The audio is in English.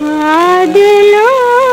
बादलों